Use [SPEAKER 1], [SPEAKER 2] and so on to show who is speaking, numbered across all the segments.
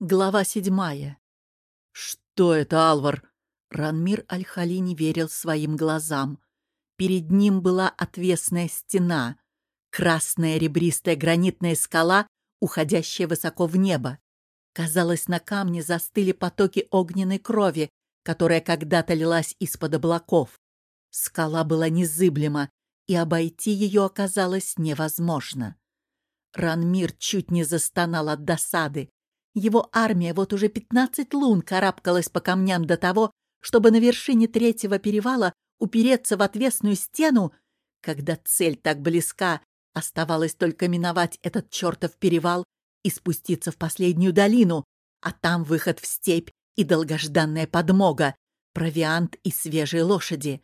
[SPEAKER 1] Глава седьмая. «Что это, Алвар?» Ранмир Аль-Хали не верил своим глазам. Перед ним была отвесная стена, красная ребристая гранитная скала, уходящая высоко в небо. Казалось, на камне застыли потоки огненной крови, которая когда-то лилась из-под облаков. Скала была незыблема, и обойти ее оказалось невозможно. Ранмир чуть не застонал от досады. Его армия вот уже пятнадцать лун карабкалась по камням до того, чтобы на вершине третьего перевала упереться в отвесную стену. Когда цель так близка, оставалось только миновать этот чертов перевал и спуститься в последнюю долину, а там выход в степь и долгожданная подмога, провиант и свежие лошади.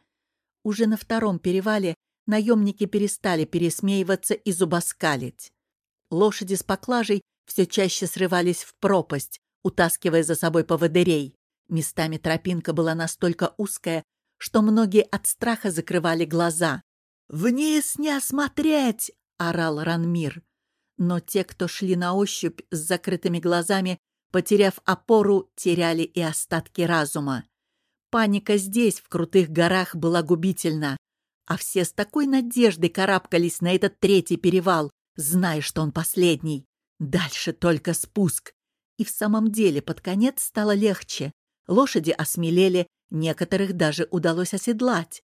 [SPEAKER 1] Уже на втором перевале наемники перестали пересмеиваться и зубоскалить. Лошади с поклажей все чаще срывались в пропасть, утаскивая за собой поводырей. Местами тропинка была настолько узкая, что многие от страха закрывали глаза. «Вниз не осмотреть!» — орал Ранмир. Но те, кто шли на ощупь с закрытыми глазами, потеряв опору, теряли и остатки разума. Паника здесь, в крутых горах, была губительна, а все с такой надеждой карабкались на этот третий перевал, зная, что он последний. Дальше только спуск. И в самом деле под конец стало легче. Лошади осмелели, некоторых даже удалось оседлать.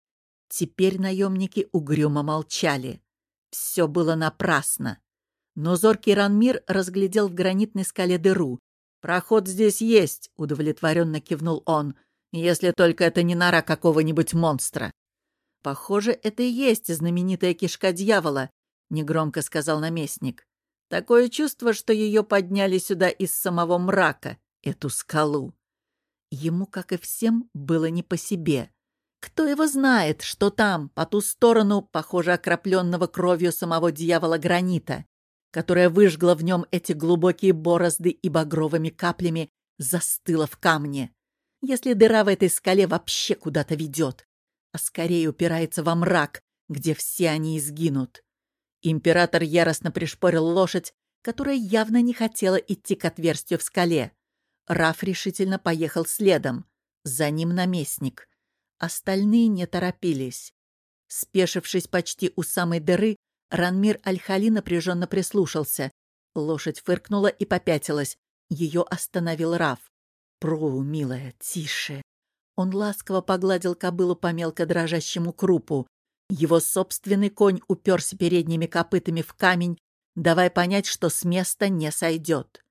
[SPEAKER 1] Теперь наемники угрюмо молчали. Все было напрасно. Но зоркий Ранмир разглядел в гранитной скале дыру. «Проход здесь есть», — удовлетворенно кивнул он, «если только это не нора какого-нибудь монстра». «Похоже, это и есть знаменитая кишка дьявола», — негромко сказал наместник. Такое чувство, что ее подняли сюда из самого мрака, эту скалу. Ему, как и всем, было не по себе. Кто его знает, что там, по ту сторону, похоже, окропленного кровью самого дьявола гранита, которая выжгла в нем эти глубокие борозды и багровыми каплями застыла в камне. Если дыра в этой скале вообще куда-то ведет, а скорее упирается во мрак, где все они изгинут. Император яростно пришпорил лошадь, которая явно не хотела идти к отверстию в скале. Раф решительно поехал следом. За ним наместник. Остальные не торопились. Спешившись почти у самой дыры, Ранмир Аль-Хали напряженно прислушался. Лошадь фыркнула и попятилась. Ее остановил Раф. «Пру, милая, тише!» Он ласково погладил кобылу по мелко дрожащему крупу. Его собственный конь уперся передними копытами в камень, давая понять, что с места не сойдет.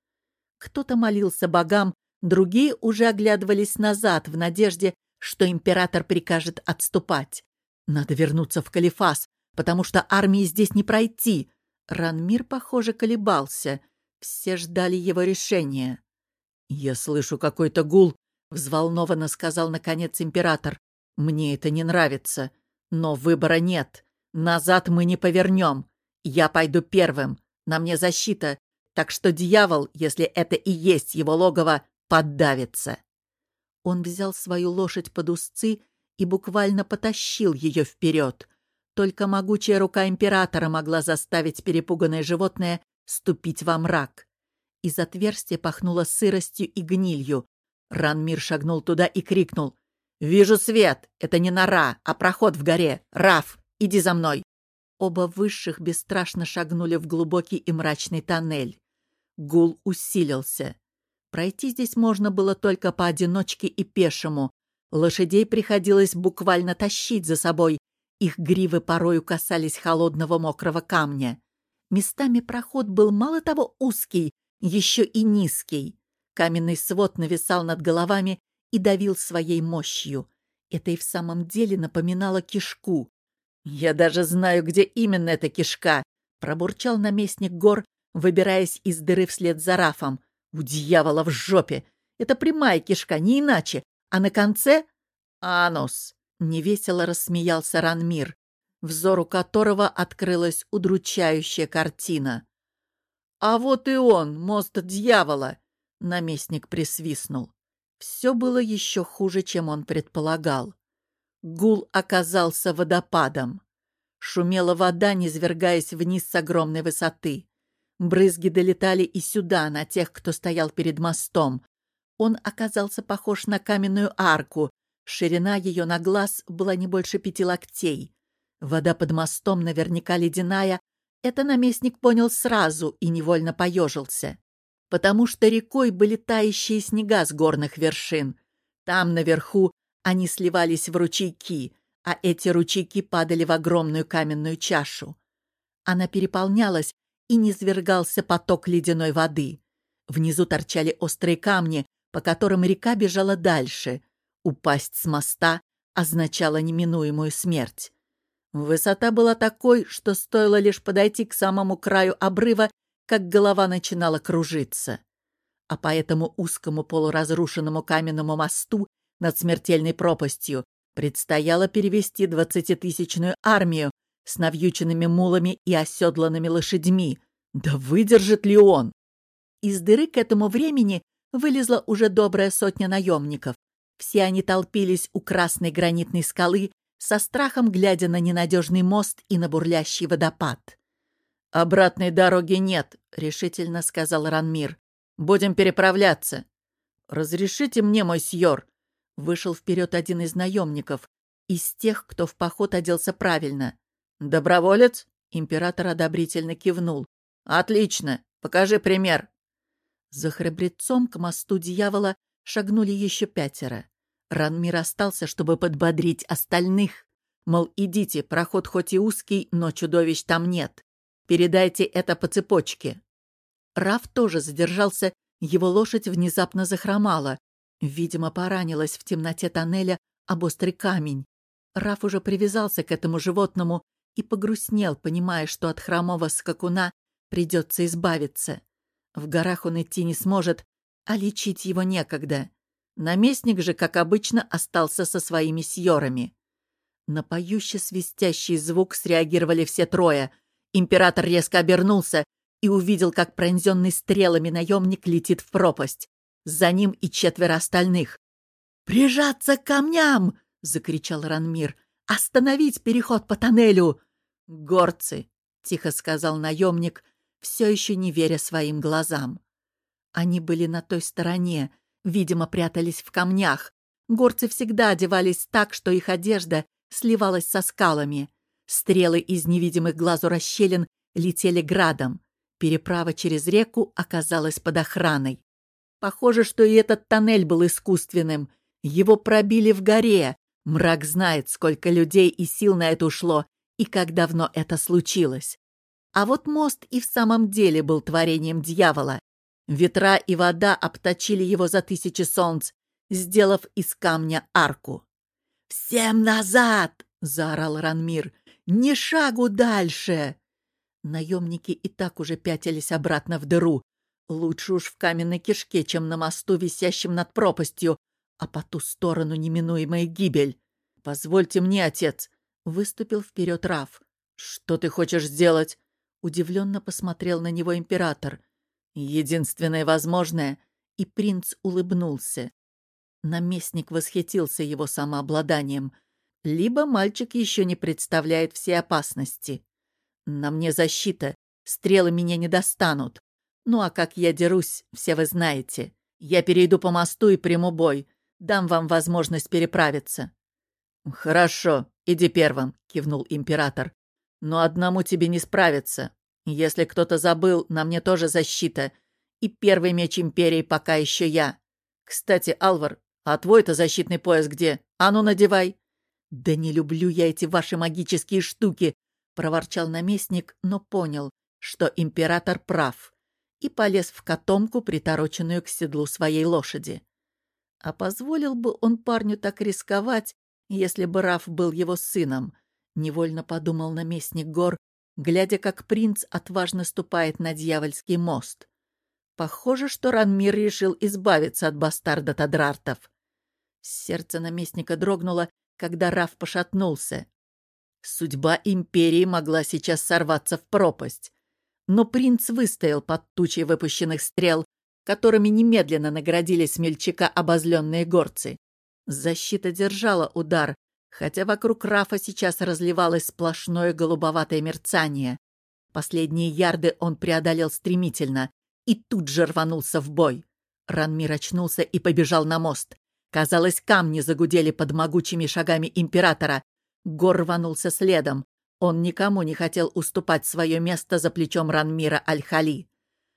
[SPEAKER 1] Кто-то молился богам, другие уже оглядывались назад в надежде, что император прикажет отступать. Надо вернуться в Калифас, потому что армии здесь не пройти. Ранмир, похоже, колебался. Все ждали его решения. «Я слышу какой-то гул», — взволнованно сказал, наконец, император. «Мне это не нравится. Но выбора нет. Назад мы не повернем. Я пойду первым. На мне защита. Так что дьявол, если это и есть его логово, поддавится. Он взял свою лошадь под узцы и буквально потащил ее вперед. Только могучая рука императора могла заставить перепуганное животное ступить во мрак. Из отверстия пахнуло сыростью и гнилью. Ранмир шагнул туда и крикнул. «Вижу свет! Это не нора, а проход в горе! Раф, иди за мной!» Оба высших бесстрашно шагнули в глубокий и мрачный тоннель. Гул усилился. Пройти здесь можно было только поодиночке и пешему. Лошадей приходилось буквально тащить за собой. Их гривы порою касались холодного мокрого камня. Местами проход был мало того узкий, еще и низкий. Каменный свод нависал над головами и давил своей мощью. Это и в самом деле напоминало кишку. «Я даже знаю, где именно эта кишка!» — пробурчал наместник гор, выбираясь из дыры вслед за Рафом. «У дьявола в жопе! Это прямая кишка, не иначе! А на конце — анус!» — невесело рассмеялся Ранмир, взору которого открылась удручающая картина. «А вот и он, мост дьявола!» — наместник присвистнул. Все было еще хуже, чем он предполагал. Гул оказался водопадом. Шумела вода, низвергаясь вниз с огромной высоты. Брызги долетали и сюда, на тех, кто стоял перед мостом. Он оказался похож на каменную арку. Ширина ее на глаз была не больше пяти локтей. Вода под мостом наверняка ледяная. Это наместник понял сразу и невольно поежился. Потому что рекой были тающие снега с горных вершин. Там, наверху, они сливались в ручейки, а эти ручейки падали в огромную каменную чашу. Она переполнялась, и низвергался поток ледяной воды. Внизу торчали острые камни, по которым река бежала дальше. Упасть с моста означало неминуемую смерть. Высота была такой, что стоило лишь подойти к самому краю обрыва, как голова начинала кружиться. А по этому узкому полуразрушенному каменному мосту над смертельной пропастью предстояло перевести двадцатитысячную армию с навьюченными мулами и оседланными лошадьми. Да выдержит ли он? Из дыры к этому времени вылезла уже добрая сотня наемников. Все они толпились у красной гранитной скалы, со страхом глядя на ненадежный мост и на бурлящий водопад. «Обратной дороги нет», — решительно сказал Ранмир. «Будем переправляться». «Разрешите мне, мой сьор?» Вышел вперед один из наемников, из тех, кто в поход оделся правильно. «Доброволец?» — император одобрительно кивнул. «Отлично! Покажи пример!» За храбрецом к мосту дьявола шагнули еще пятеро. Ранмир остался, чтобы подбодрить остальных. Мол, идите, проход хоть и узкий, но чудовищ там нет. Передайте это по цепочке. Раф тоже задержался, его лошадь внезапно захромала. Видимо, поранилась в темноте тоннеля об острый камень. Раф уже привязался к этому животному и погрустнел, понимая, что от хромого скакуна придется избавиться. В горах он идти не сможет, а лечить его некогда. Наместник же, как обычно, остался со своими сьорами. На поющий свистящий звук среагировали все трое. Император резко обернулся и увидел, как пронзенный стрелами наемник летит в пропасть. За ним и четверо остальных. «Прижаться к камням!» — закричал Ранмир. «Остановить переход по тоннелю!» «Горцы!» — тихо сказал наемник, все еще не веря своим глазам. Они были на той стороне, видимо, прятались в камнях. Горцы всегда одевались так, что их одежда сливалась со скалами. Стрелы из невидимых глазу расщелин летели градом. Переправа через реку оказалась под охраной. Похоже, что и этот тоннель был искусственным. Его пробили в горе. Мрак знает, сколько людей и сил на это ушло, и как давно это случилось. А вот мост и в самом деле был творением дьявола. Ветра и вода обточили его за тысячи солнц, сделав из камня арку. «Всем назад!» — заорал Ранмир. «Ни шагу дальше!» Наемники и так уже пятились обратно в дыру. Лучше уж в каменной кишке, чем на мосту, висящем над пропастью, а по ту сторону неминуемая гибель. «Позвольте мне, отец!» — выступил вперед Раф. «Что ты хочешь сделать?» — удивленно посмотрел на него император. «Единственное возможное...» — и принц улыбнулся. Наместник восхитился его самообладанием. Либо мальчик еще не представляет все опасности. «На мне защита, стрелы меня не достанут. Ну а как я дерусь, все вы знаете. Я перейду по мосту и приму бой. Дам вам возможность переправиться». «Хорошо, иди первым», — кивнул император. «Но одному тебе не справиться. Если кто-то забыл, на мне тоже защита. И первый меч Империи пока еще я. Кстати, Алвар, а твой-то защитный пояс где? А ну, надевай!» «Да не люблю я эти ваши магические штуки!» — проворчал наместник, но понял, что император прав и полез в котомку, притороченную к седлу своей лошади. А позволил бы он парню так рисковать, если бы Раф был его сыном, невольно подумал наместник гор, глядя, как принц отважно ступает на дьявольский мост. Похоже, что Ранмир решил избавиться от бастарда Тадрартов. Сердце наместника дрогнуло, когда Раф пошатнулся. Судьба империи могла сейчас сорваться в пропасть. Но принц выстоял под тучей выпущенных стрел, которыми немедленно наградили смельчака обозленные горцы. Защита держала удар, хотя вокруг Рафа сейчас разливалось сплошное голубоватое мерцание. Последние ярды он преодолел стремительно и тут же рванулся в бой. Ранмир очнулся и побежал на мост. Казалось, камни загудели под могучими шагами императора. Гор рванулся следом. Он никому не хотел уступать свое место за плечом Ранмира Аль-Хали.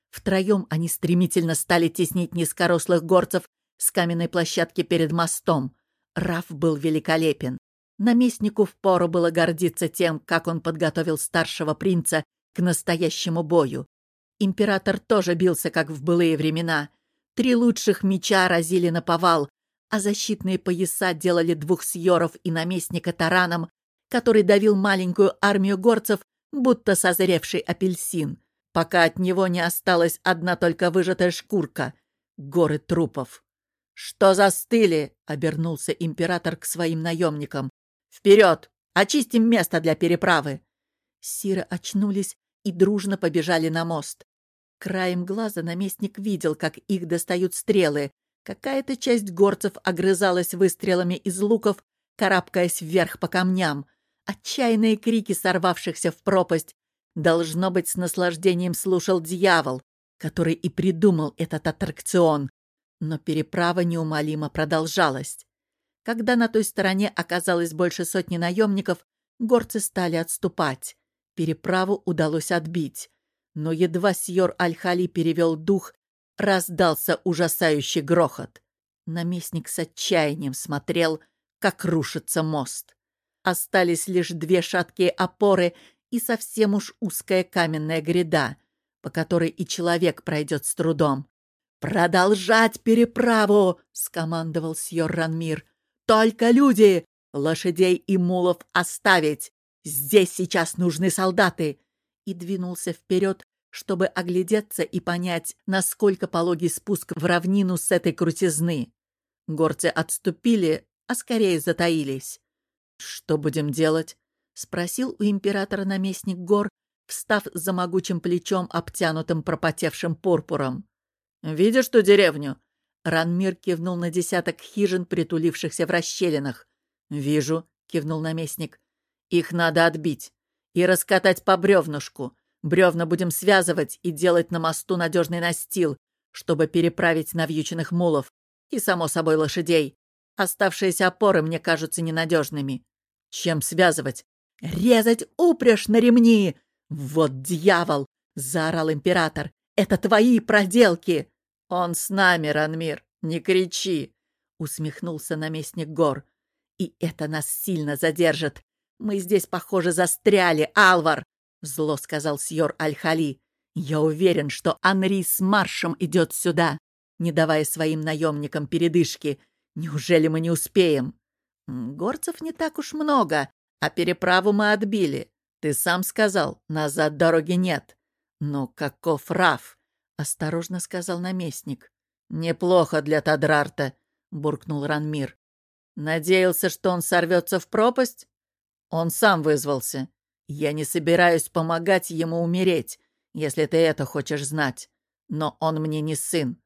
[SPEAKER 1] Втроем они стремительно стали теснить низкорослых горцев с каменной площадки перед мостом. Раф был великолепен. Наместнику впору было гордиться тем, как он подготовил старшего принца к настоящему бою. Император тоже бился, как в былые времена. Три лучших меча разили на повал, а защитные пояса делали двух сьоров и наместника тараном, который давил маленькую армию горцев, будто созревший апельсин, пока от него не осталась одна только выжатая шкурка — горы трупов. «Что застыли?» — обернулся император к своим наемникам. «Вперед! Очистим место для переправы!» Сиры очнулись и дружно побежали на мост. Краем глаза наместник видел, как их достают стрелы. Какая-то часть горцев огрызалась выстрелами из луков, карабкаясь вверх по камням. Отчаянные крики сорвавшихся в пропасть. Должно быть, с наслаждением слушал дьявол, который и придумал этот аттракцион. Но переправа неумолимо продолжалась. Когда на той стороне оказалось больше сотни наемников, горцы стали отступать. Переправу удалось отбить. Но едва сьор Аль-Хали перевел дух, раздался ужасающий грохот. Наместник с отчаянием смотрел, как рушится мост. Остались лишь две шаткие опоры и совсем уж узкая каменная гряда, по которой и человек пройдет с трудом. «Продолжать переправу!» — скомандовал сьор Ранмир. «Только люди! Лошадей и мулов оставить! Здесь сейчас нужны солдаты!» И двинулся вперед, чтобы оглядеться и понять, насколько пологий спуск в равнину с этой крутизны. Горцы отступили, а скорее затаились. «Что будем делать?» — спросил у императора наместник гор, встав за могучим плечом, обтянутым пропотевшим пурпуром. «Видишь ту деревню?» Ранмир кивнул на десяток хижин, притулившихся в расщелинах. «Вижу», — кивнул наместник. «Их надо отбить и раскатать по бревнышку. Бревна будем связывать и делать на мосту надежный настил, чтобы переправить навьюченных мулов и, само собой, лошадей. Оставшиеся опоры мне кажутся ненадежными. Чем связывать? Резать упряжь на ремни! Вот дьявол! — заорал император. «Это твои проделки!» «Он с нами, Ранмир, не кричи!» — усмехнулся наместник гор. «И это нас сильно задержит. Мы здесь, похоже, застряли, Алвар!» — зло сказал Сьор Аль-Хали. «Я уверен, что Анри с маршем идет сюда, не давая своим наемникам передышки. Неужели мы не успеем?» «Горцев не так уж много, а переправу мы отбили. Ты сам сказал, назад дороги нет. Но каков Раф?» — осторожно сказал наместник. «Неплохо для Тадрарта», — буркнул Ранмир. «Надеялся, что он сорвется в пропасть?» «Он сам вызвался. Я не собираюсь помогать ему умереть, если ты это хочешь знать. Но он мне не сын.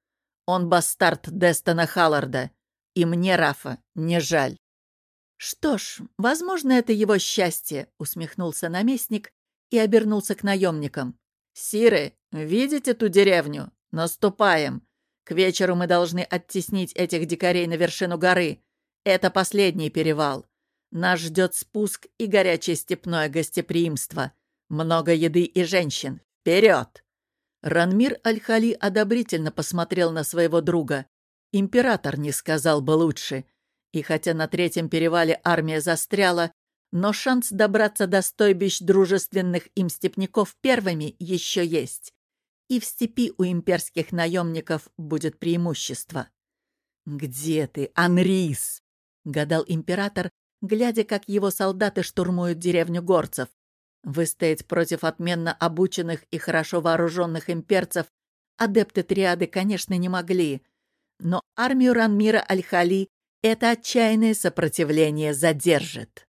[SPEAKER 1] Он бастард Дестона Халларда. И мне, Рафа, не жаль. «Что ж, возможно, это его счастье», — усмехнулся наместник и обернулся к наемникам. «Сиры, видите ту деревню? Наступаем. К вечеру мы должны оттеснить этих дикарей на вершину горы. Это последний перевал. Нас ждет спуск и горячее степное гостеприимство. Много еды и женщин. Вперед!» Ранмир Аль-Хали одобрительно посмотрел на своего друга. Император не сказал бы лучше. И хотя на третьем перевале армия застряла, но шанс добраться до стойбищ дружественных им степняков первыми еще есть. И в степи у имперских наемников будет преимущество. «Где ты, Анрис?» — гадал император, глядя, как его солдаты штурмуют деревню горцев. Выстоять против отменно обученных и хорошо вооруженных имперцев адепты триады, конечно, не могли. Но армию Ранмира Аль-Хали это отчаянное сопротивление задержит.